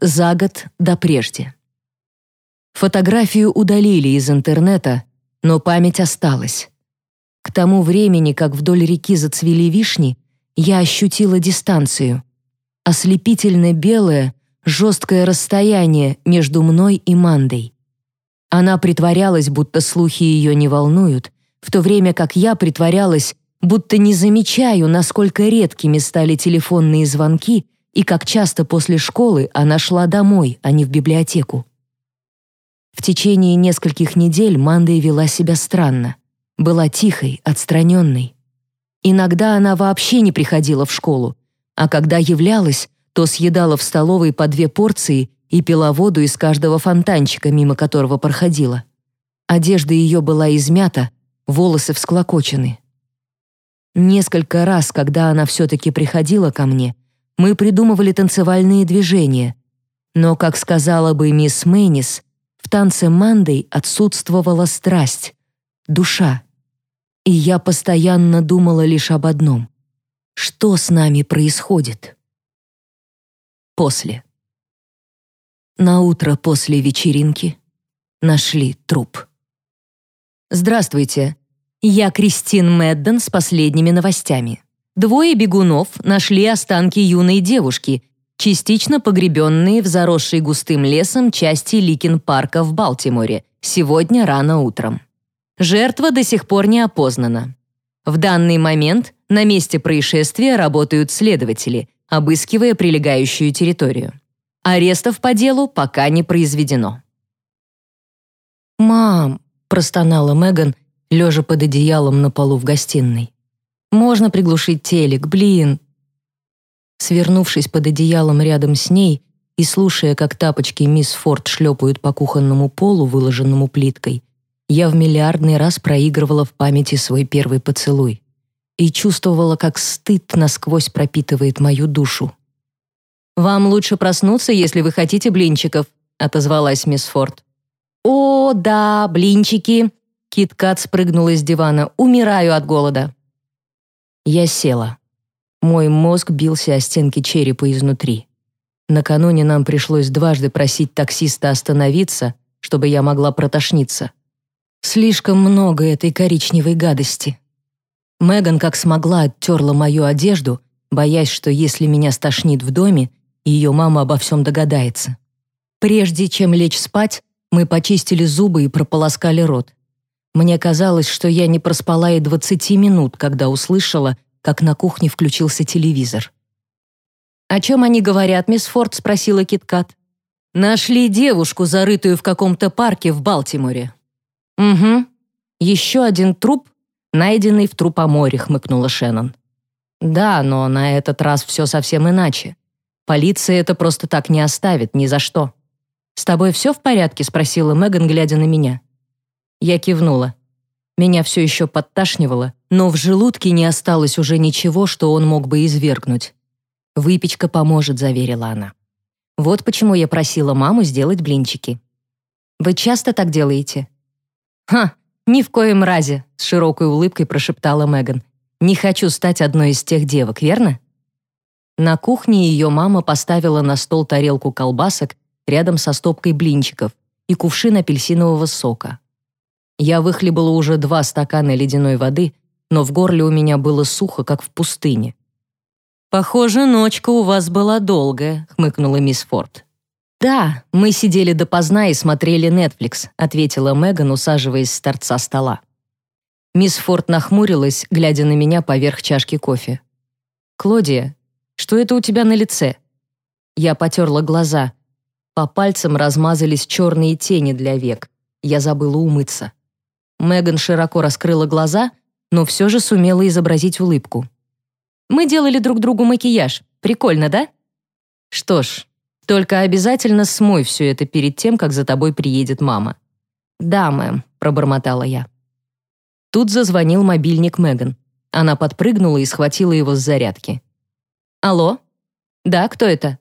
За год до прежде. Фотографию удалили из интернета, но память осталась. К тому времени, как вдоль реки зацвели вишни, я ощутила дистанцию. Ослепительно белое, жесткое расстояние между мной и Мандой. Она притворялась, будто слухи ее не волнуют, в то время как я притворялась, будто не замечаю, насколько редкими стали телефонные звонки и как часто после школы она шла домой, а не в библиотеку. В течение нескольких недель Манда вела себя странно. Была тихой, отстраненной. Иногда она вообще не приходила в школу, а когда являлась, то съедала в столовой по две порции и пила воду из каждого фонтанчика, мимо которого проходила. Одежда ее была измята, волосы всклокочены. Несколько раз, когда она все-таки приходила ко мне, мы придумывали танцевальные движения. Но, как сказала бы мисс Мэнис, в танце Мандой отсутствовала страсть, душа. И я постоянно думала лишь об одном. Что с нами происходит? После. На утро после вечеринки нашли труп. Здравствуйте. Я Кристин Медден с последними новостями. Двое бегунов нашли останки юной девушки, частично погребенные в заросшей густым лесом части Ликин-парка в Балтиморе, сегодня рано утром. Жертва до сих пор не опознана. В данный момент на месте происшествия работают следователи, обыскивая прилегающую территорию. Арестов по делу пока не произведено. «Мам!» – простонала Меган, лежа под одеялом на полу в гостиной. «Можно приглушить телек, блин!» Свернувшись под одеялом рядом с ней и слушая, как тапочки мисс Форд шлепают по кухонному полу, выложенному плиткой, я в миллиардный раз проигрывала в памяти свой первый поцелуй и чувствовала, как стыд насквозь пропитывает мою душу. «Вам лучше проснуться, если вы хотите блинчиков», — отозвалась мисс Форд. «О, да, блинчики!» Кит Кат спрыгнула с дивана. «Умираю от голода». Я села. Мой мозг бился о стенки черепа изнутри. Накануне нам пришлось дважды просить таксиста остановиться, чтобы я могла протошниться. Слишком много этой коричневой гадости. Меган как смогла оттерла мою одежду, боясь, что если меня стошнит в доме, ее мама обо всем догадается. Прежде чем лечь спать, мы почистили зубы и прополоскали рот. Мне казалось, что я не проспала и 20 минут, когда услышала, как на кухне включился телевизор. «О чем они говорят, мисс Форд?» — спросила Киткат. «Нашли девушку, зарытую в каком-то парке в Балтиморе». «Угу. Еще один труп, найденный в трупоморе», — хмыкнула Шеннон. «Да, но на этот раз все совсем иначе. Полиция это просто так не оставит, ни за что». «С тобой все в порядке?» — спросила Меган, глядя на меня. Я кивнула. Меня все еще подташнивало, но в желудке не осталось уже ничего, что он мог бы извергнуть. «Выпечка поможет», — заверила она. «Вот почему я просила маму сделать блинчики». «Вы часто так делаете?» «Ха, ни в коем разе», — с широкой улыбкой прошептала Меган. «Не хочу стать одной из тех девок, верно?» На кухне ее мама поставила на стол тарелку колбасок рядом со стопкой блинчиков и кувшин апельсинового сока. Я выхлебала уже два стакана ледяной воды, но в горле у меня было сухо, как в пустыне. «Похоже, ночка у вас была долгая», — хмыкнула мисс Форд. «Да, мы сидели допоздна и смотрели Netflix», — ответила Меган, усаживаясь с торца стола. Мисс Форд нахмурилась, глядя на меня поверх чашки кофе. «Клодия, что это у тебя на лице?» Я потерла глаза. По пальцам размазались черные тени для век. Я забыла умыться. Меган широко раскрыла глаза, но все же сумела изобразить улыбку. «Мы делали друг другу макияж. Прикольно, да?» «Что ж, только обязательно смой все это перед тем, как за тобой приедет мама». «Да, мэм», — пробормотала я. Тут зазвонил мобильник Меган. Она подпрыгнула и схватила его с зарядки. «Алло? Да, кто это?»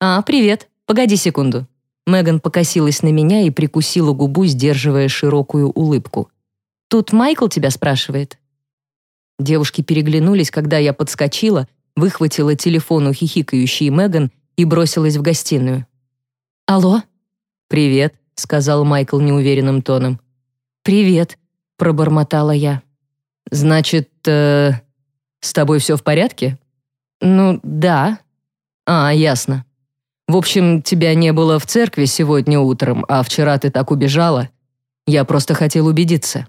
«А, привет. Погоди секунду». Меган покосилась на меня и прикусила губу, сдерживая широкую улыбку. «Тут Майкл тебя спрашивает?» Девушки переглянулись, когда я подскочила, выхватила телефон у хихикающей Меган и бросилась в гостиную. «Алло?» «Привет», — сказал Майкл неуверенным тоном. «Привет», — пробормотала я. «Значит, э, с тобой все в порядке?» «Ну, да». «А, ясно. В общем, тебя не было в церкви сегодня утром, а вчера ты так убежала. Я просто хотел убедиться».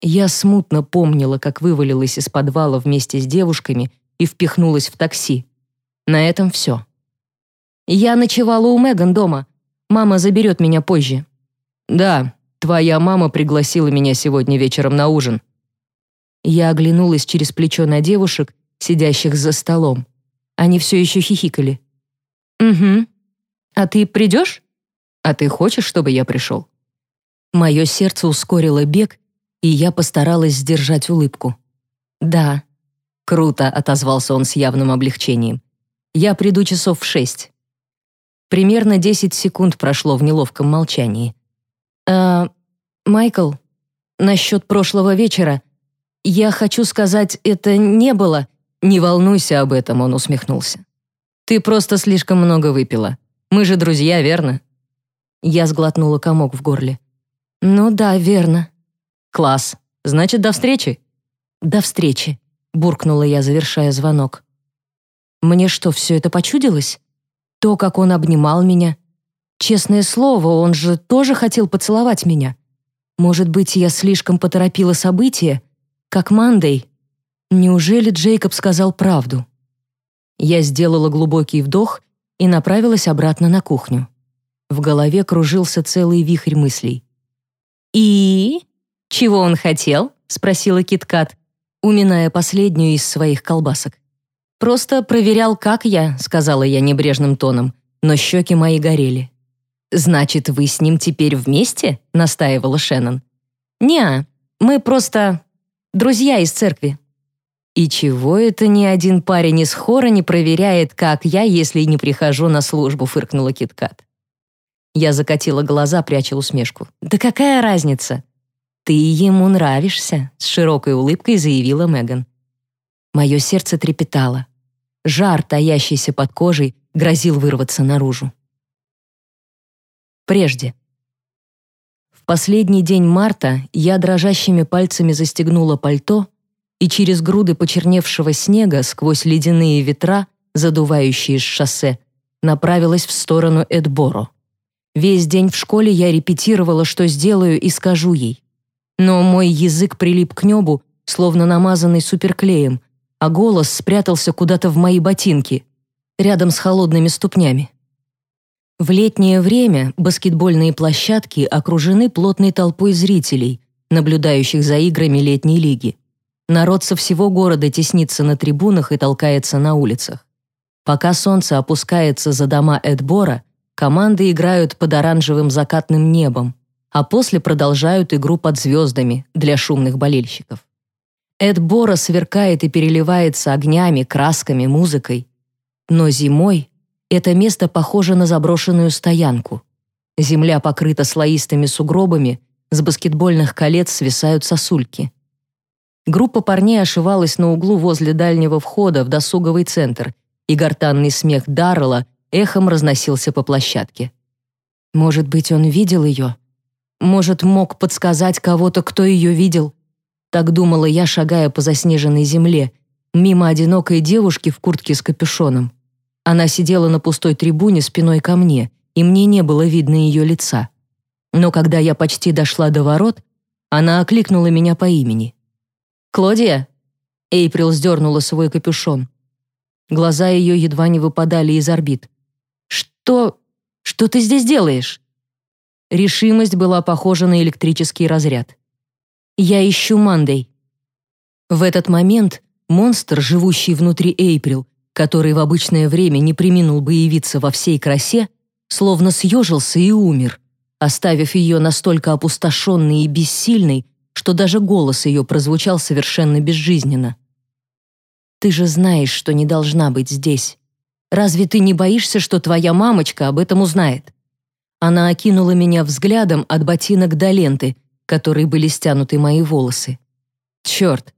Я смутно помнила, как вывалилась из подвала вместе с девушками и впихнулась в такси. На этом все. Я ночевала у Меган дома. Мама заберет меня позже. Да, твоя мама пригласила меня сегодня вечером на ужин. Я оглянулась через плечо на девушек, сидящих за столом. Они все еще хихикали. «Угу. А ты придешь?» «А ты хочешь, чтобы я пришел?» Мое сердце ускорило бег, и я постаралась сдержать улыбку. «Да». «Круто», — отозвался он с явным облегчением. «Я приду часов в шесть». Примерно десять секунд прошло в неловком молчании. «Э, Майкл, насчет прошлого вечера. Я хочу сказать, это не было...» «Не волнуйся об этом», — он усмехнулся. «Ты просто слишком много выпила. Мы же друзья, верно?» Я сглотнула комок в горле. «Ну да, верно». «Класс. Значит, до встречи?» «До встречи», — буркнула я, завершая звонок. «Мне что, все это почудилось? То, как он обнимал меня? Честное слово, он же тоже хотел поцеловать меня. Может быть, я слишком поторопила события, как Мандей?» Неужели Джейкоб сказал правду? Я сделала глубокий вдох и направилась обратно на кухню. В голове кружился целый вихрь мыслей. «И? Чего он хотел?» — спросила Киткат, уминая последнюю из своих колбасок. «Просто проверял, как я», — сказала я небрежным тоном, но щеки мои горели. «Значит, вы с ним теперь вместе?» — настаивала Шеннон. «Не, мы просто друзья из церкви». И чего это ни один парень из хора не проверяет, как я, если не прихожу на службу, фыркнула Киткат. Я закатила глаза, пряча усмешку. Да какая разница? Ты ему нравишься, с широкой улыбкой заявила Меган. Мое сердце трепетало. Жар, таящийся под кожей, грозил вырваться наружу. Прежде. В последний день марта я дрожащими пальцами застегнула пальто и через груды почерневшего снега сквозь ледяные ветра, задувающие с шоссе, направилась в сторону Эдборо. Весь день в школе я репетировала, что сделаю и скажу ей. Но мой язык прилип к небу, словно намазанный суперклеем, а голос спрятался куда-то в мои ботинки, рядом с холодными ступнями. В летнее время баскетбольные площадки окружены плотной толпой зрителей, наблюдающих за играми летней лиги. Народ со всего города теснится на трибунах и толкается на улицах. Пока солнце опускается за дома Эдбора, команды играют под оранжевым закатным небом, а после продолжают игру под звездами для шумных болельщиков. Эдбора сверкает и переливается огнями, красками, музыкой. Но зимой это место похоже на заброшенную стоянку. Земля покрыта слоистыми сугробами, с баскетбольных колец свисают сосульки. Группа парней ошивалась на углу возле дальнего входа в досуговый центр, и гортанный смех Даррелла эхом разносился по площадке. Может быть, он видел ее? Может, мог подсказать кого-то, кто ее видел? Так думала я, шагая по заснеженной земле, мимо одинокой девушки в куртке с капюшоном. Она сидела на пустой трибуне спиной ко мне, и мне не было видно ее лица. Но когда я почти дошла до ворот, она окликнула меня по имени. «Клодия?» Эйприл сдернула свой капюшон. Глаза ее едва не выпадали из орбит. «Что... что ты здесь делаешь?» Решимость была похожа на электрический разряд. «Я ищу Мандей». В этот момент монстр, живущий внутри Эйприл, который в обычное время не приминул бы явиться во всей красе, словно съежился и умер, оставив ее настолько опустошенной и бессильной, что даже голос ее прозвучал совершенно безжизненно. «Ты же знаешь, что не должна быть здесь. Разве ты не боишься, что твоя мамочка об этом узнает?» Она окинула меня взглядом от ботинок до ленты, которой были стянуты мои волосы. «Черт,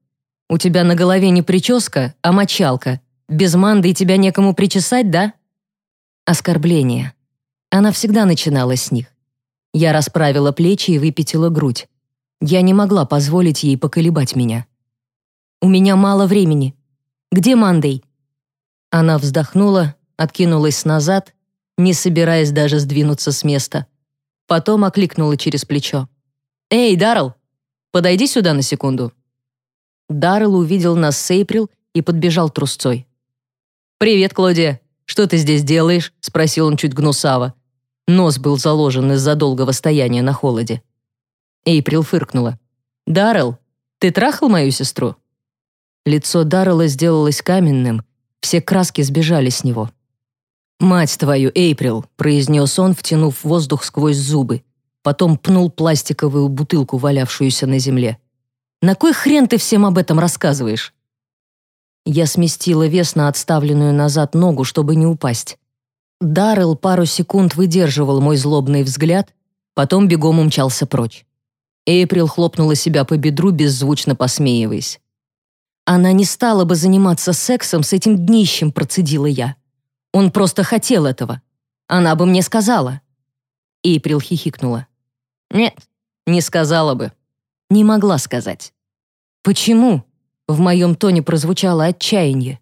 у тебя на голове не прическа, а мочалка. Без манды тебя некому причесать, да?» Оскорбление. Она всегда начинала с них. Я расправила плечи и выпятила грудь. Я не могла позволить ей поколебать меня. «У меня мало времени. Где Мандей?» Она вздохнула, откинулась назад, не собираясь даже сдвинуться с места. Потом окликнула через плечо. «Эй, Даррелл, подойди сюда на секунду». Даррелл увидел нас с Эйприл и подбежал трусцой. «Привет, Клодия. Что ты здесь делаешь?» — спросил он чуть гнусаво. Нос был заложен из-за долгого стояния на холоде. Эйприл фыркнула. «Даррелл, ты трахал мою сестру?» Лицо Даррелла сделалось каменным, все краски сбежали с него. «Мать твою, Эйприл!» — произнес он, втянув воздух сквозь зубы. Потом пнул пластиковую бутылку, валявшуюся на земле. «На кой хрен ты всем об этом рассказываешь?» Я сместила вес на отставленную назад ногу, чтобы не упасть. Даррелл пару секунд выдерживал мой злобный взгляд, потом бегом умчался прочь. Эйприл хлопнула себя по бедру, беззвучно посмеиваясь. «Она не стала бы заниматься сексом с этим днищем», процедила я. «Он просто хотел этого. Она бы мне сказала». Эйприл хихикнула. «Нет, не сказала бы. Не могла сказать». «Почему?» В моем тоне прозвучало отчаяние.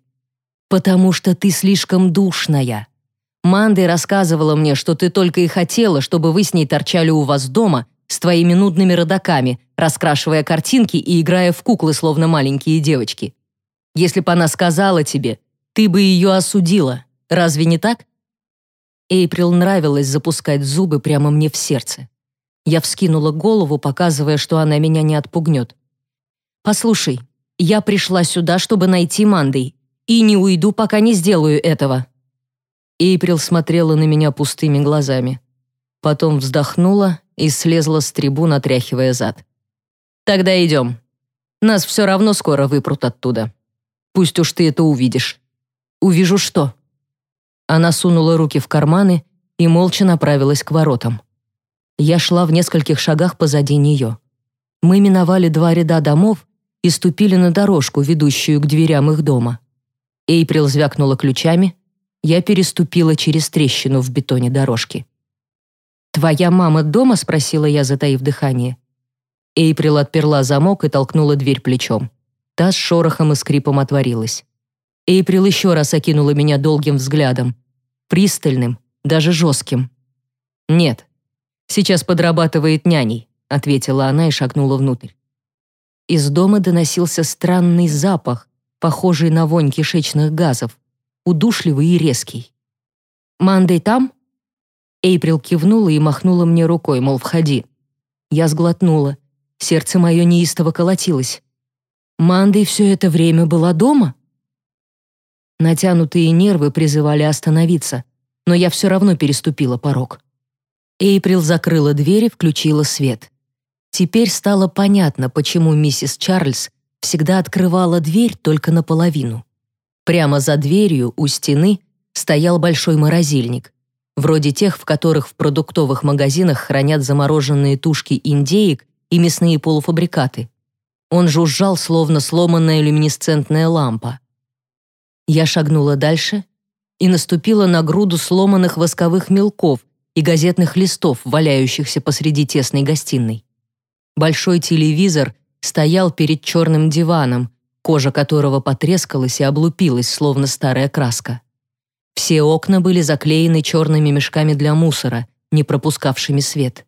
«Потому что ты слишком душная. Мандой рассказывала мне, что ты только и хотела, чтобы вы с ней торчали у вас дома с твоими нудными родаками, раскрашивая картинки и играя в куклы, словно маленькие девочки. Если бы она сказала тебе, ты бы ее осудила. Разве не так?» Эйприл нравилось запускать зубы прямо мне в сердце. Я вскинула голову, показывая, что она меня не отпугнет. «Послушай, я пришла сюда, чтобы найти Мандой, и не уйду, пока не сделаю этого». Эйприл смотрела на меня пустыми глазами. Потом вздохнула и слезла с трибун, отряхивая зад. «Тогда идем. Нас все равно скоро выпрут оттуда. Пусть уж ты это увидишь». «Увижу что?» Она сунула руки в карманы и молча направилась к воротам. Я шла в нескольких шагах позади нее. Мы миновали два ряда домов и ступили на дорожку, ведущую к дверям их дома. Эйприл звякнула ключами, я переступила через трещину в бетоне дорожки. «Твоя мама дома?» — спросила я, затаив дыхание. Эйприл отперла замок и толкнула дверь плечом. Та с шорохом и скрипом отворилась. Эйприл еще раз окинула меня долгим взглядом. Пристальным, даже жестким. «Нет, сейчас подрабатывает няней», — ответила она и шагнула внутрь. Из дома доносился странный запах, похожий на вонь кишечных газов, удушливый и резкий. «Мандей там?» Эйприл кивнула и махнула мне рукой, мол, входи. Я сглотнула. Сердце мое неистово колотилось. Мандей все это время была дома? Натянутые нервы призывали остановиться, но я все равно переступила порог. Эйприл закрыла дверь и включила свет. Теперь стало понятно, почему миссис Чарльз всегда открывала дверь только наполовину. Прямо за дверью у стены стоял большой морозильник, вроде тех, в которых в продуктовых магазинах хранят замороженные тушки индеек и мясные полуфабрикаты. Он жужжал, словно сломанная люминесцентная лампа. Я шагнула дальше и наступила на груду сломанных восковых мелков и газетных листов, валяющихся посреди тесной гостиной. Большой телевизор стоял перед черным диваном, кожа которого потрескалась и облупилась, словно старая краска. Все окна были заклеены черными мешками для мусора, не пропускавшими свет.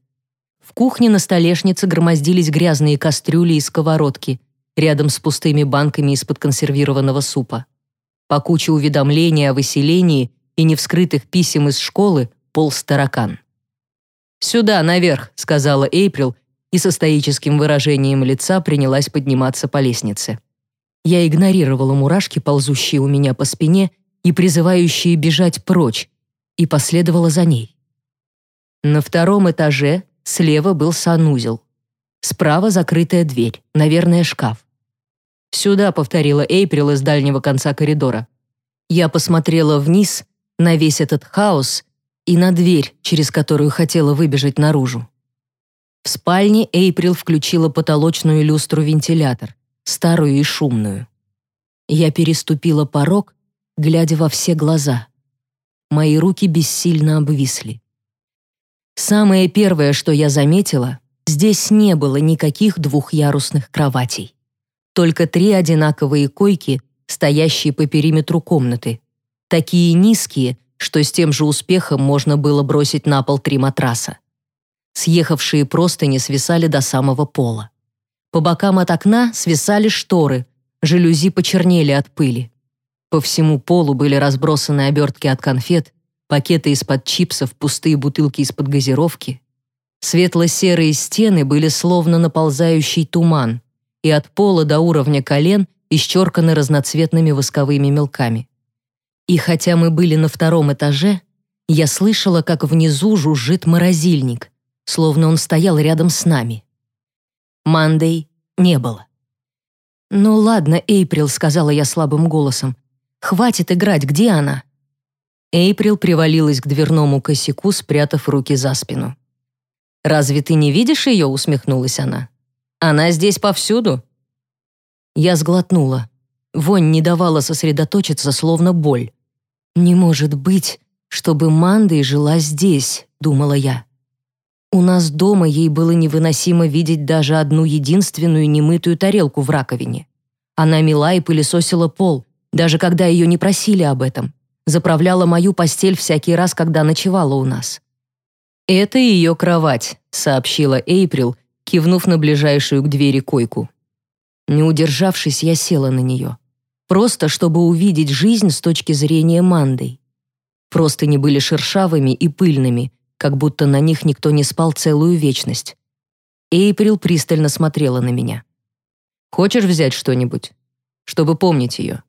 В кухне на столешнице громоздились грязные кастрюли и сковородки, рядом с пустыми банками из-под консервированного супа. По куче уведомлений о выселении и невскрытых писем из школы полз таракан. «Сюда, наверх», — сказала Эйприл, и со стоическим выражением лица принялась подниматься по лестнице. Я игнорировала мурашки, ползущие у меня по спине и призывающие бежать прочь, и последовала за ней. На втором этаже слева был санузел. Справа закрытая дверь, наверное, шкаф. «Сюда», — повторила Эйприл из дальнего конца коридора. Я посмотрела вниз на весь этот хаос и на дверь, через которую хотела выбежать наружу. В спальне Эйприл включила потолочную люстру-вентилятор, старую и шумную. Я переступила порог, глядя во все глаза. Мои руки бессильно обвисли. Самое первое, что я заметила, здесь не было никаких двухъярусных кроватей. Только три одинаковые койки, стоящие по периметру комнаты. Такие низкие, что с тем же успехом можно было бросить на пол три матраса. Съехавшие простыни свисали до самого пола. По бокам от окна свисали шторы, жалюзи почернели от пыли. По всему полу были разбросаны обертки от конфет, пакеты из-под чипсов, пустые бутылки из-под газировки. Светло-серые стены были словно наползающий туман, и от пола до уровня колен исчерканы разноцветными восковыми мелками. И хотя мы были на втором этаже, я слышала, как внизу жужжит морозильник, словно он стоял рядом с нами. Мандей не было. «Ну ладно, Эйприл», — сказала я слабым голосом. «Хватит играть, где она?» Эйприл привалилась к дверному косяку, спрятав руки за спину. «Разве ты не видишь ее?» — усмехнулась она. «Она здесь повсюду». Я сглотнула. Вонь не давала сосредоточиться, словно боль. «Не может быть, чтобы Мандой жила здесь», — думала я. У нас дома ей было невыносимо видеть даже одну единственную немытую тарелку в раковине. Она мела и пылесосила пол, даже когда ее не просили об этом. Заправляла мою постель всякий раз, когда ночевала у нас. «Это ее кровать», — сообщила Эйприл, кивнув на ближайшую к двери койку. Не удержавшись, я села на нее. Просто, чтобы увидеть жизнь с точки зрения. Просто не были шершавыми и пыльными, как будто на них никто не спал целую вечность. Эйприл пристально смотрела на меня. «Хочешь взять что-нибудь, чтобы помнить ее?»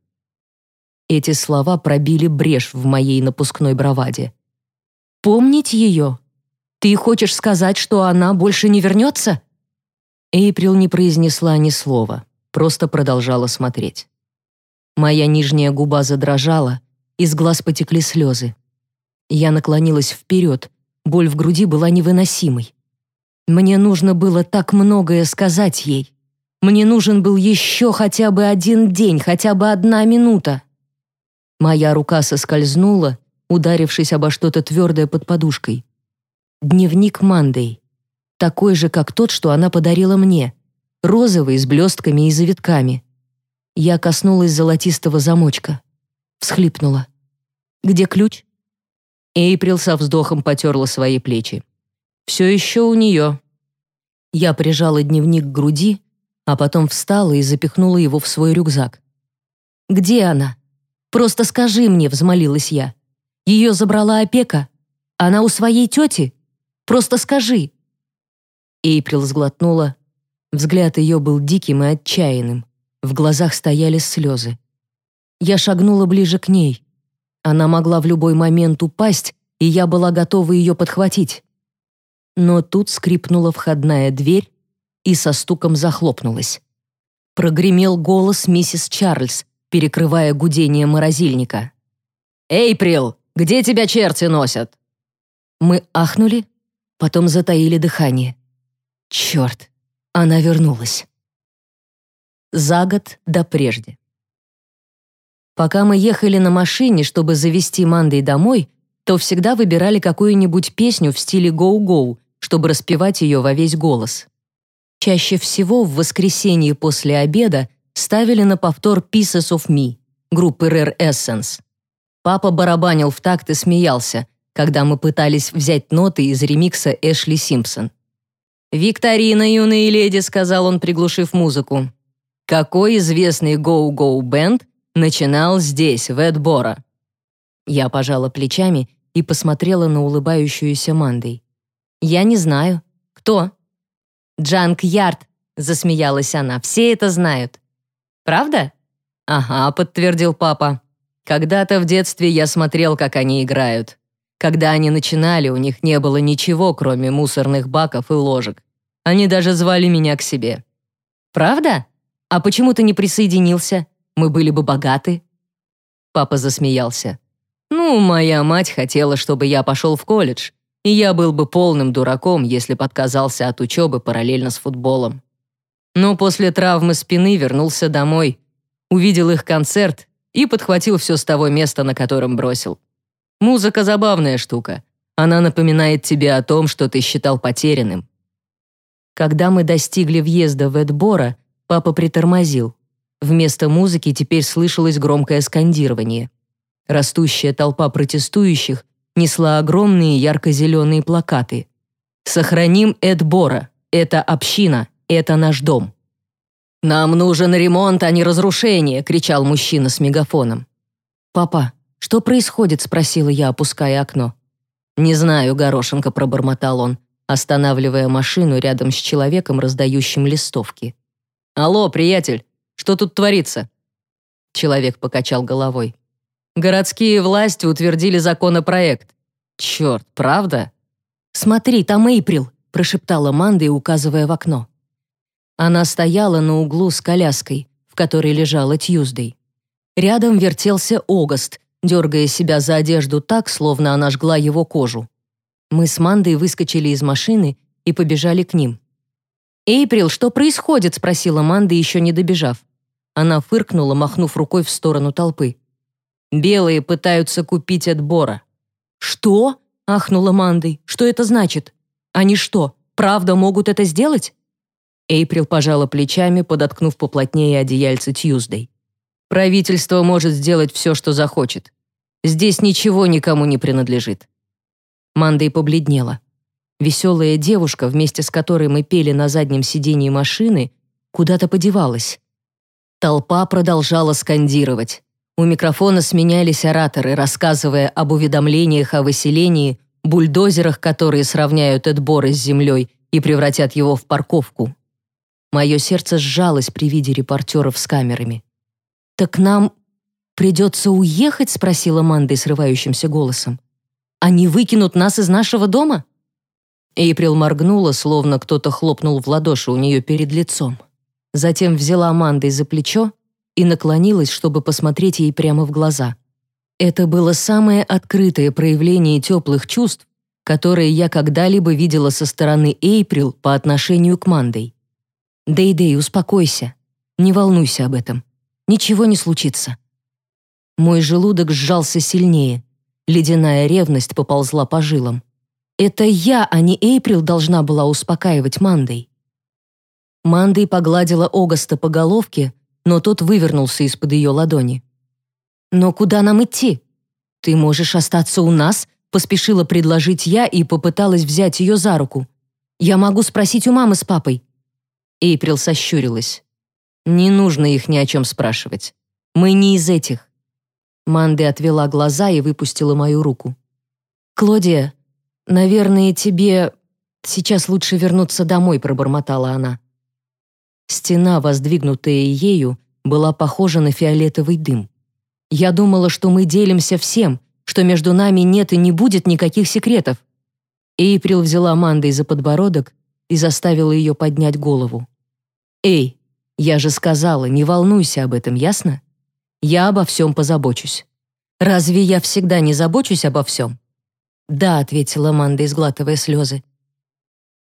Эти слова пробили брешь в моей напускной браваде. «Помнить ее? Ты хочешь сказать, что она больше не вернется?» Эйприл не произнесла ни слова, просто продолжала смотреть. Моя нижняя губа задрожала, из глаз потекли слезы. Я наклонилась вперед, Боль в груди была невыносимой. Мне нужно было так многое сказать ей. Мне нужен был еще хотя бы один день, хотя бы одна минута. Моя рука соскользнула, ударившись обо что-то твердое под подушкой. Дневник Мандей. Такой же, как тот, что она подарила мне. Розовый, с блестками и завитками. Я коснулась золотистого замочка. Всхлипнула. «Где ключ?» Эйприл со вздохом потерла свои плечи. «Все еще у нее». Я прижала дневник к груди, а потом встала и запихнула его в свой рюкзак. «Где она? Просто скажи мне», — взмолилась я. «Ее забрала опека? Она у своей тети? Просто скажи». Эйприл сглотнула. Взгляд ее был диким и отчаянным. В глазах стояли слезы. Я шагнула ближе к ней. Она могла в любой момент упасть, и я была готова ее подхватить. Но тут скрипнула входная дверь и со стуком захлопнулась. Прогремел голос миссис Чарльз, перекрывая гудение морозильника. «Эйприл, где тебя черти носят?» Мы ахнули, потом затаили дыхание. Черт, она вернулась. За год до прежде. Пока мы ехали на машине, чтобы завести Мандой домой, то всегда выбирали какую-нибудь песню в стиле «Гоу-Гоу», чтобы распевать ее во весь голос. Чаще всего в воскресенье после обеда ставили на повтор «Pieces of Me» группы Rare Essence. Папа барабанил в такт и смеялся, когда мы пытались взять ноты из ремикса Эшли Симпсон. «Викторина, юные леди», — сказал он, приглушив музыку. «Какой известный гоу-гоу бенд начинал здесь, в Эдбора. Я пожала плечами и посмотрела на улыбающуюся Мандой. «Я не знаю. Кто?» «Джанк Ярд», — засмеялась она. «Все это знают». «Правда?» «Ага», — подтвердил папа. «Когда-то в детстве я смотрел, как они играют. Когда они начинали, у них не было ничего, кроме мусорных баков и ложек. Они даже звали меня к себе». «Правда? А почему ты не присоединился? Мы были бы богаты». Папа засмеялся. «Ну, моя мать хотела, чтобы я пошел в колледж, и я был бы полным дураком, если бы отказался от учебы параллельно с футболом. Но после травмы спины вернулся домой, увидел их концерт и подхватил все с того места, на котором бросил. Музыка забавная штука. Она напоминает тебе о том, что ты считал потерянным». Когда мы достигли въезда в Эдбора, папа притормозил. Вместо музыки теперь слышалось громкое скандирование. Растущая толпа протестующих несла огромные ярко-зеленые плакаты. «Сохраним Эдбора! Это община! Это наш дом!» «Нам нужен ремонт, а не разрушение!» — кричал мужчина с мегафоном. «Папа, что происходит?» — спросила я, опуская окно. «Не знаю», — горошенко пробормотал он, останавливая машину рядом с человеком, раздающим листовки. «Алло, приятель, что тут творится?» Человек покачал головой. «Городские власти утвердили законопроект. Черт, правда?» «Смотри, там Эйприл», — прошептала Манда, указывая в окно. Она стояла на углу с коляской, в которой лежала Тьюздей. Рядом вертелся Огаст, дергая себя за одежду так, словно она жгла его кожу. Мы с Мандой выскочили из машины и побежали к ним. «Эйприл, что происходит?» — спросила Манда, еще не добежав. Она фыркнула, махнув рукой в сторону толпы. «Белые пытаются купить отбора». «Что?» — ахнула Мандой. «Что это значит? Они что, правда могут это сделать?» Эйприл пожала плечами, подоткнув поплотнее одеяльце Тьюздей. Правительство может сделать все, что захочет. Здесь ничего никому не принадлежит». Мандой побледнела. Веселая девушка, вместе с которой мы пели на заднем сидении машины, куда-то подевалась. Толпа продолжала скандировать. У микрофона сменялись ораторы, рассказывая об уведомлениях о выселении, бульдозерах, которые сравняют Эдбора с землей и превратят его в парковку. Мое сердце сжалось при виде репортеров с камерами. «Так нам придется уехать?» — спросила Манда срывающимся голосом. «Они выкинут нас из нашего дома?» Эйприл моргнула, словно кто-то хлопнул в ладоши у нее перед лицом. Затем взяла Амандой за плечо и наклонилась, чтобы посмотреть ей прямо в глаза. Это было самое открытое проявление теплых чувств, которые я когда-либо видела со стороны Эйприл по отношению к Мандой. «Дэй-Дэй, успокойся. Не волнуйся об этом. Ничего не случится. Мой желудок сжался сильнее. Ледяная ревность поползла по жилам. Это я, а не Эйприл, должна была успокаивать Мандой. Мандой погладила Огаста по головке, но тот вывернулся из-под ее ладони. «Но куда нам идти? Ты можешь остаться у нас?» поспешила предложить я и попыталась взять ее за руку. «Я могу спросить у мамы с папой». Эйприл сощурилась. Не нужно их ни о чем спрашивать. Мы не из этих. Манды отвела глаза и выпустила мою руку. Клодия, наверное, тебе сейчас лучше вернуться домой, пробормотала она. Стена, воздвигнутая ею, была похожа на фиолетовый дым. Я думала, что мы делимся всем, что между нами нет и не будет никаких секретов. Эйприл взяла Мандой за подбородок и заставила ее поднять голову. «Эй, я же сказала, не волнуйся об этом, ясно? Я обо всем позабочусь. Разве я всегда не забочусь обо всем? Да, ответила Манда, изглатывая слезы.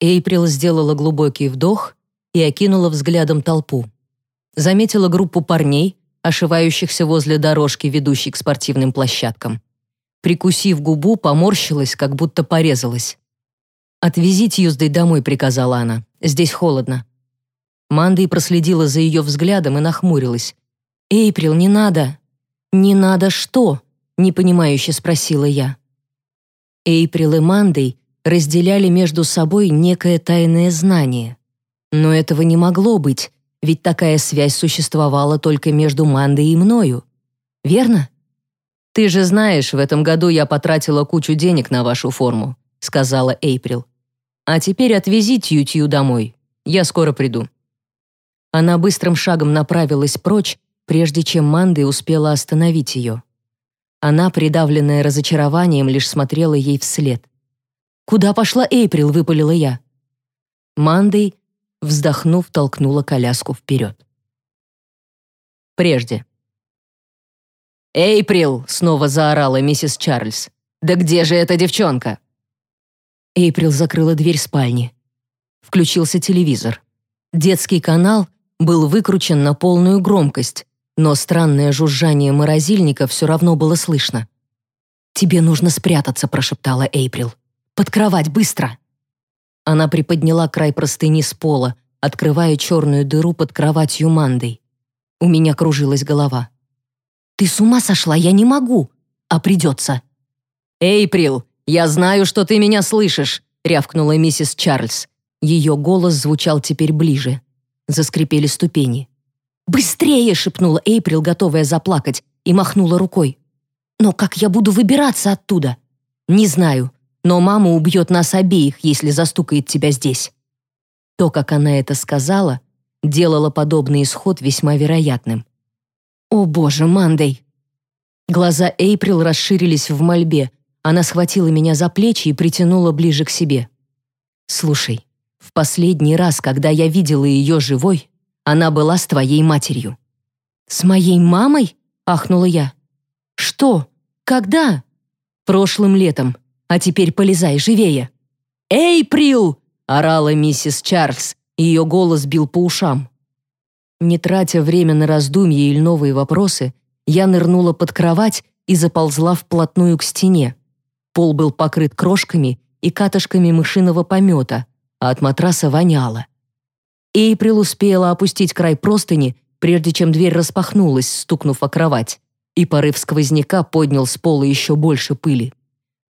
Эйприл сделала глубокий вдох и окинула взглядом толпу. Заметила группу парней, ошивающихся возле дорожки, ведущей к спортивным площадкам. Прикусив губу, поморщилась, как будто порезалась. «Отвезите Юздой домой», — приказала она. «Здесь холодно». Манда проследила за ее взглядом и нахмурилась. «Эйприл, не надо!» «Не надо что?» — непонимающе спросила я. Эйприл и Мандой разделяли между собой некое тайное знание. Но этого не могло быть, ведь такая связь существовала только между Мандой и мною. Верно? «Ты же знаешь, в этом году я потратила кучу денег на вашу форму», — сказала Эйприл. «А теперь отвези Тью-Тью домой. Я скоро приду». Она быстрым шагом направилась прочь, прежде чем Манда успела остановить ее. Она, придавленная разочарованием, лишь смотрела ей вслед. «Куда пошла Эйприл?» — выпалила я. Мандой, вздохнув, толкнула коляску вперед. Прежде. «Эйприл!» — снова заорала миссис Чарльз. «Да где же эта девчонка?» Эйприл закрыла дверь спальни. Включился телевизор. Детский канал — был выкручен на полную громкость, но странное жужжание морозильника все равно было слышно. «Тебе нужно спрятаться», — прошептала Эйприл. Под кровать, быстро!» Она приподняла край простыни с пола, открывая черную дыру под кроватью Мандой. У меня кружилась голова. «Ты с ума сошла? Я не могу! А придется!» «Эйприл, я знаю, что ты меня слышишь!» — рявкнула миссис Чарльз. Ее голос звучал теперь ближе. Заскрипели ступени. «Быстрее!» — шепнула Эйприл, готовая заплакать, и махнула рукой. «Но как я буду выбираться оттуда?» «Не знаю, но мама убьет нас обеих, если застукает тебя здесь». То, как она это сказала, делало подобный исход весьма вероятным. «О боже, Мандей!» Глаза Эйприл расширились в мольбе. Она схватила меня за плечи и притянула ближе к себе. «Слушай, в последний раз, когда я видела ее живой, она была с твоей матерью». «С моей мамой?» — ахнула я. «Что? Когда?» «Прошлым летом. А теперь полезай, живее!» «Эй, Прил!» — орала миссис Чарльз. Ее голос бил по ушам. Не тратя время на раздумья или новые вопросы, я нырнула под кровать и заползла вплотную к стене. Пол был покрыт крошками и катышками мышиного помета, а от матраса воняло. Эйприл успела опустить край простыни, прежде чем дверь распахнулась, стукнув о кровать, и порыв сквозняка поднял с пола еще больше пыли.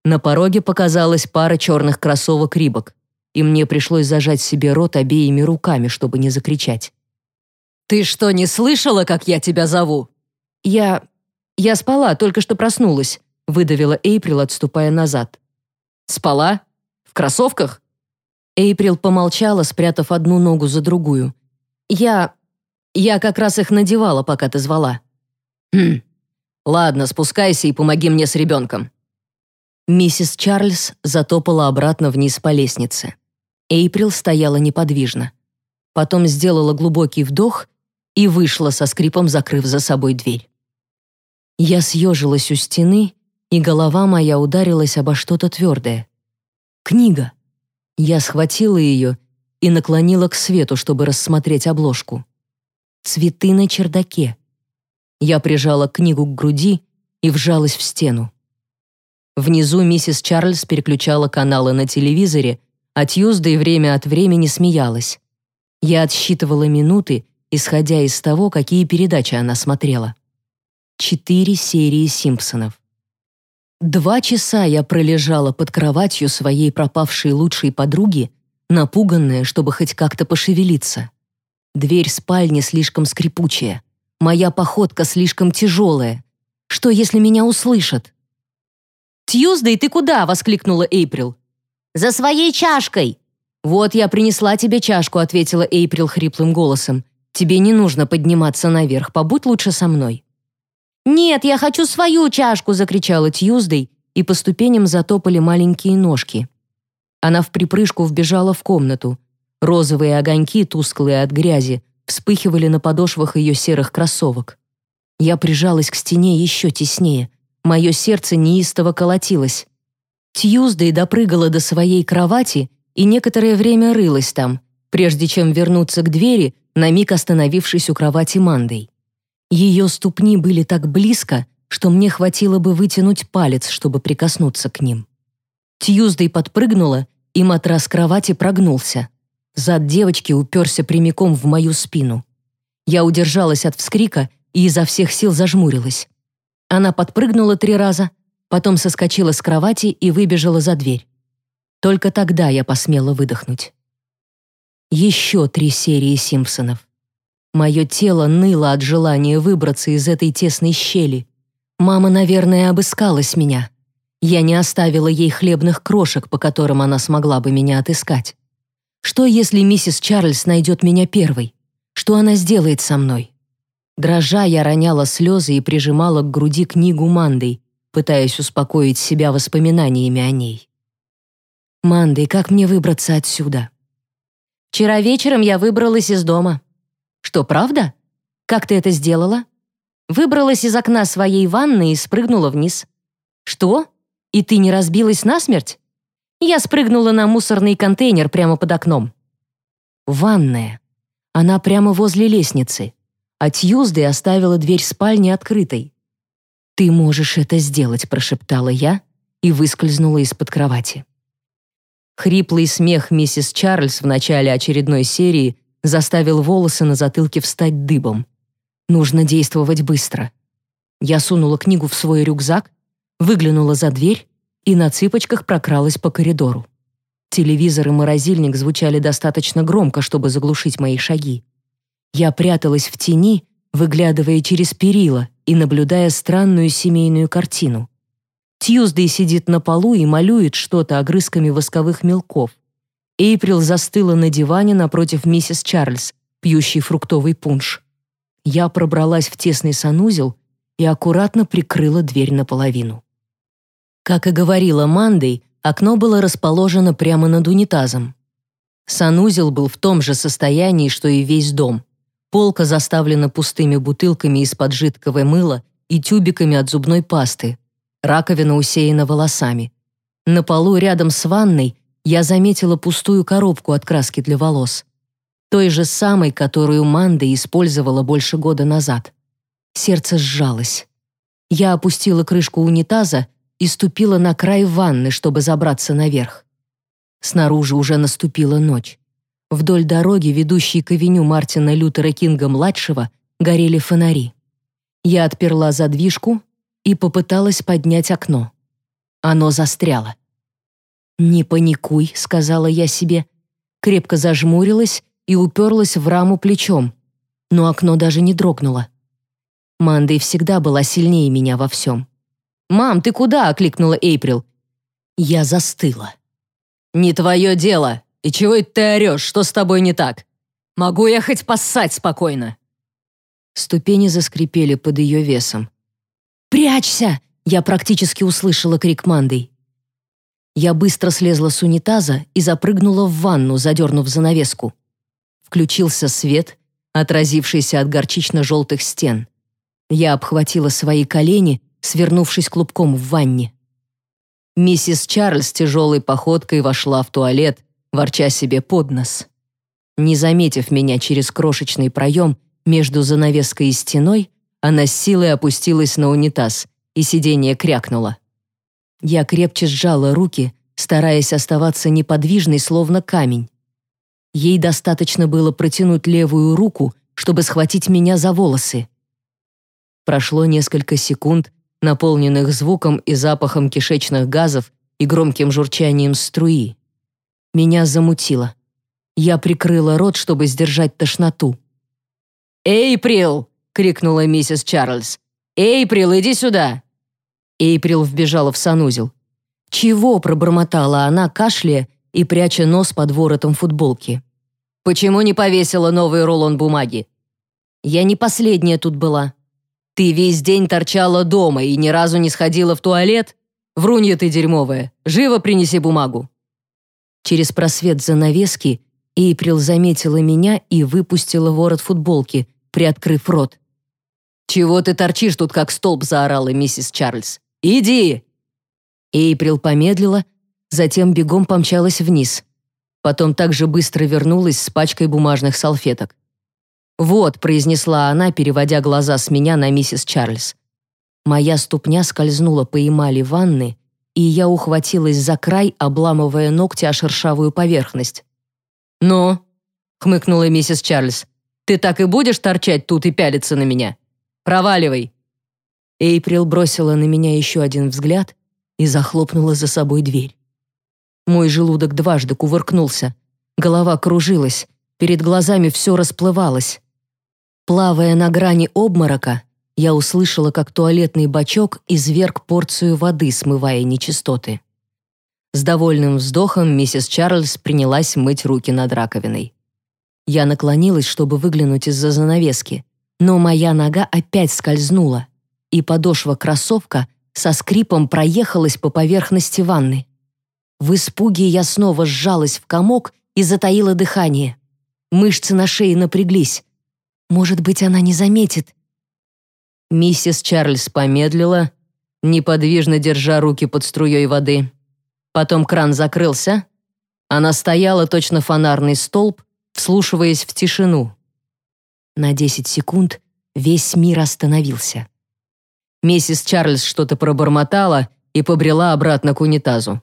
На пороге показалась пара черных кроссовок Рибок, и мне пришлось зажать себе рот обеими руками, чтобы не закричать. «Ты что, не слышала, как я тебя зову?» «Я... я спала, только что проснулась», выдавила Эйприл, отступая назад. «Спала? В кроссовках?» Эйприл помолчала, спрятав одну ногу за другую. «Я... я как раз их надевала, пока ты звала». «Хм. Ладно, спускайся и помоги мне с ребенком». Миссис Чарльз затопала обратно вниз по лестнице. Эйприл стояла неподвижно. Потом сделала глубокий вдох и вышла со скрипом, закрыв за собой дверь. Я съежилась у стены, и голова моя ударилась обо что-то твердое. Книга. Я схватила ее и наклонила к свету, чтобы рассмотреть обложку. «Цветы на чердаке». Я прижала книгу к груди и вжалась в стену. Внизу миссис Чарльз переключала каналы на телевизоре, а Тьюздей время от времени смеялась. Я отсчитывала минуты, исходя из того, какие передачи она смотрела. Четыре серии «Симпсонов». Два часа я пролежала под кроватью своей пропавшей лучшей подруги, напуганная, чтобы хоть как-то пошевелиться. Дверь спальни слишком скрипучая. Моя походка слишком тяжелая. Что, если меня услышат? «Тьюздей, ты куда?» — воскликнула Эйприл. «За своей чашкой!» «Вот я принесла тебе чашку», — ответила Эйприл хриплым голосом. «Тебе не нужно подниматься наверх, побудь лучше со мной». «Нет, я хочу свою чашку!» — закричала Тьюздей, и по ступеням затопали маленькие ножки. Она в припрыжку вбежала в комнату. Розовые огоньки, тусклые от грязи, вспыхивали на подошвах ее серых кроссовок. Я прижалась к стене еще теснее — Мое сердце неистово колотилось. Тьюздей допрыгала до своей кровати и некоторое время рылась там, прежде чем вернуться к двери, на миг остановившись у кровати Мандой. Ее ступни были так близко, что мне хватило бы вытянуть палец, чтобы прикоснуться к ним. Тьюздей подпрыгнула, и матрас кровати прогнулся. Зад девочки уперся прямиком в мою спину. Я удержалась от вскрика и изо всех сил зажмурилась. Она подпрыгнула три раза, потом соскочила с кровати и выбежала за дверь. Только тогда я посмела выдохнуть. Еще три серии «Симпсонов». Мое тело ныло от желания выбраться из этой тесной щели. Мама, наверное, обыскалась меня. Я не оставила ей хлебных крошек, по которым она смогла бы меня отыскать. Что, если миссис Чарльз найдет меня первой? Что она сделает со мной? Дрожа, я роняла слезы и прижимала к груди книгу Мандой, пытаясь успокоить себя воспоминаниями о ней. «Мандой, как мне выбраться отсюда?» «Вчера вечером я выбралась из дома». «Что, правда? Как ты это сделала?» «Выбралась из окна своей ванны и спрыгнула вниз». «Что? И ты не разбилась насмерть?» Я спрыгнула на мусорный контейнер прямо под окном. Ванная. Она прямо возле лестницы а Тьюздей оставила дверь спальни открытой. «Ты можешь это сделать», — прошептала я и выскользнула из-под кровати. Хриплый смех миссис Чарльз в начале очередной серии заставил волосы на затылке встать дыбом. Нужно действовать быстро. Я сунула книгу в свой рюкзак, выглянула за дверь и на цыпочках прокралась по коридору. Телевизор и морозильник звучали достаточно громко, чтобы заглушить мои шаги. Я пряталась в тени, выглядывая через перила и наблюдая странную семейную картину. Тьюздей сидит на полу и малюет что-то огрызками восковых мелков. Эйприл застыла на диване напротив миссис Чарльз, пьющей фруктовый пунш. Я пробралась в тесный санузел и аккуратно прикрыла дверь наполовину. Как и говорила Мандей, окно было расположено прямо над унитазом. Санузел был в том же состоянии, что и весь дом. Полка заставлена пустыми бутылками из-под жидкого мыла и тюбиками от зубной пасты. Раковина усеяна волосами. На полу рядом с ванной я заметила пустую коробку от краски для волос. Той же самой, которую Манда использовала больше года назад. Сердце сжалось. Я опустила крышку унитаза и ступила на край ванны, чтобы забраться наверх. Снаружи уже наступила ночь. Вдоль дороги, ведущей к авеню Мартина Лютера Кинга-младшего, горели фонари. Я отперла задвижку и попыталась поднять окно. Оно застряло. «Не паникуй», — сказала я себе, крепко зажмурилась и уперлась в раму плечом, но окно даже не дрогнуло. Мандой всегда была сильнее меня во всем. «Мам, ты куда?» — окликнула Эйприл. Я застыла. «Не твое дело! И чего это ты орешь? Что с тобой не так? Могу я хоть поссать спокойно?» Ступени заскрипели под ее весом. «Прячься!» — я практически услышала крик Мандой. Я быстро слезла с унитаза и запрыгнула в ванну, задернув занавеску. Включился свет, отразившийся от горчично-желтых стен. Я обхватила свои колени свернувшись клубком в ванне. Миссис Чарльз тяжелой походкой вошла в туалет, ворча себе под нос. Не заметив меня через крошечный проем между занавеской и стеной, она с силой опустилась на унитаз, и сиденье крякнуло. Я крепче сжала руки, стараясь оставаться неподвижной, словно камень. Ей достаточно было протянуть левую руку, чтобы схватить меня за волосы. Прошло несколько секунд, наполненных звуком и запахом кишечных газов и громким журчанием струи. Меня замутило. Я прикрыла рот, чтобы сдержать тошноту. «Эйприл!» — крикнула миссис Чарльз. «Эйприл, иди сюда!» Эйприл вбежала в санузел. «Чего?» — пробормотала она, кашляя и пряча нос под воротом футболки. «Почему не повесила новый рулон бумаги?» «Я не последняя тут была», ты весь день торчала дома и ни разу не сходила в туалет? Врунья ты дерьмовая. Живо принеси бумагу». Через просвет занавески Эйприл заметила меня и выпустила ворот футболки, приоткрыв рот. «Чего ты торчишь тут, как столб?» — заорала миссис Чарльз. «Иди!» Эйприл помедлила, затем бегом помчалась вниз. Потом также быстро вернулась с пачкой бумажных салфеток. «Вот», — произнесла она, переводя глаза с меня на миссис Чарльз. Моя ступня скользнула по эмали ванны, и я ухватилась за край, обламывая ногти о шершавую поверхность. «Ну?» — хмыкнула миссис Чарльз. «Ты так и будешь торчать тут и пялиться на меня? Проваливай!» Эйприл бросила на меня еще один взгляд и захлопнула за собой дверь. Мой желудок дважды кувыркнулся, голова кружилась, перед глазами все расплывалось. Плавая на грани обморока, я услышала, как туалетный бачок изверг порцию воды, смывая нечистоты. С довольным вздохом миссис Чарльз принялась мыть руки над раковиной. Я наклонилась, чтобы выглянуть из-за занавески, но моя нога опять скользнула, и подошва кроссовка со скрипом проехалась по поверхности ванны. В испуге я снова сжалась в комок и затаила дыхание. Мышцы на шее напряглись. Может быть, она не заметит. Миссис Чарльз помедлила, неподвижно держа руки под струей воды. Потом кран закрылся. Она стояла точно фонарный столб, вслушиваясь в тишину. На 10 секунд весь мир остановился. Миссис Чарльз что-то пробормотала и побрела обратно к унитазу.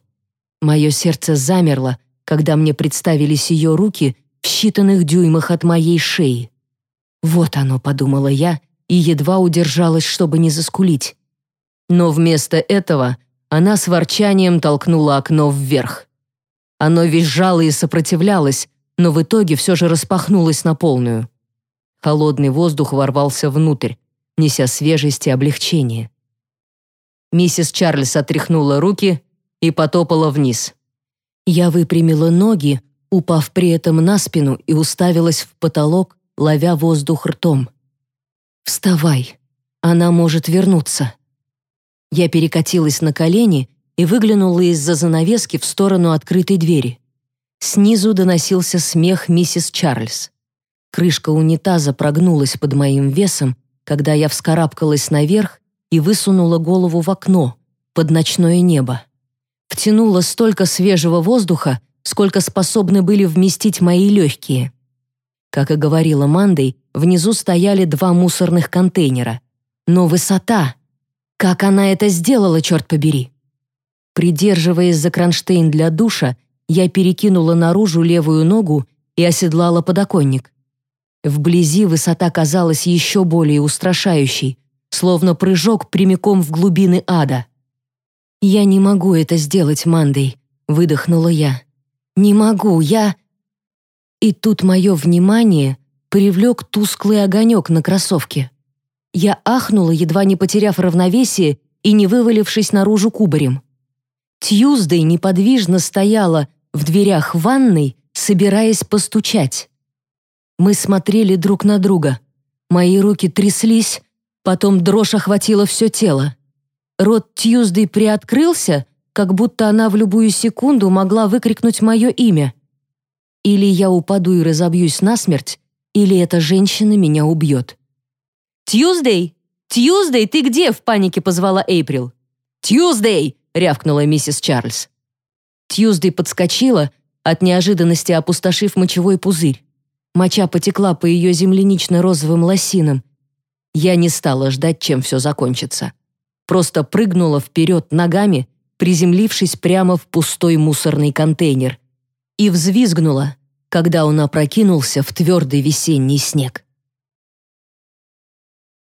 Мое сердце замерло, когда мне представились ее руки в считанных дюймах от моей шеи. «Вот оно», — подумала я, и едва удержалась, чтобы не заскулить. Но вместо этого она с ворчанием толкнула окно вверх. Оно визжало и сопротивлялось, но в итоге все же распахнулось на полную. Холодный воздух ворвался внутрь, неся свежесть и облегчение. Миссис Чарльз отряхнула руки и потопала вниз. Я выпрямила ноги, упав при этом на спину и уставилась в потолок, ловя воздух ртом. «Вставай, она может вернуться». Я перекатилась на колени и выглянула из-за занавески в сторону открытой двери. Снизу доносился смех миссис Чарльз. Крышка унитаза прогнулась под моим весом, когда я вскарабкалась наверх и высунула голову в окно, под ночное небо. Втянула столько свежего воздуха, сколько способны были вместить мои легкие. Как и говорила Мандой, внизу стояли два мусорных контейнера. Но высота! Как она это сделала, черт побери! Придерживаясь за кронштейн для душа, я перекинула наружу левую ногу и оседлала подоконник. Вблизи высота казалась еще более устрашающей, словно прыжок прямиком в глубины ада. «Я не могу это сделать, Мандей», — выдохнула я. «Не могу, я...» И тут мое внимание привлек тусклый огонек на кроссовке. Я ахнула, едва не потеряв равновесие и не вывалившись наружу кубарем. Тьюздей неподвижно стояла в дверях ванной, собираясь постучать. Мы смотрели друг на друга. Мои руки тряслись, потом дрожь охватила все тело. Рот Тьюздей приоткрылся, как будто она в любую секунду могла выкрикнуть мое имя. Или я упаду и разобьюсь насмерть, или эта женщина меня убьет. «Тьюздей! Тьюздей, ты где?» — в панике позвала Эйприл. «Тьюздей!» — рявкнула миссис Чарльз. Тьюздей подскочила, от неожиданности опустошив мочевой пузырь. Моча потекла по ее землянично-розовым лосинам. Я не стала ждать, чем все закончится. Просто прыгнула вперед ногами, приземлившись прямо в пустой мусорный контейнер. И взвизгнула, когда он опрокинулся в твердый весенний снег.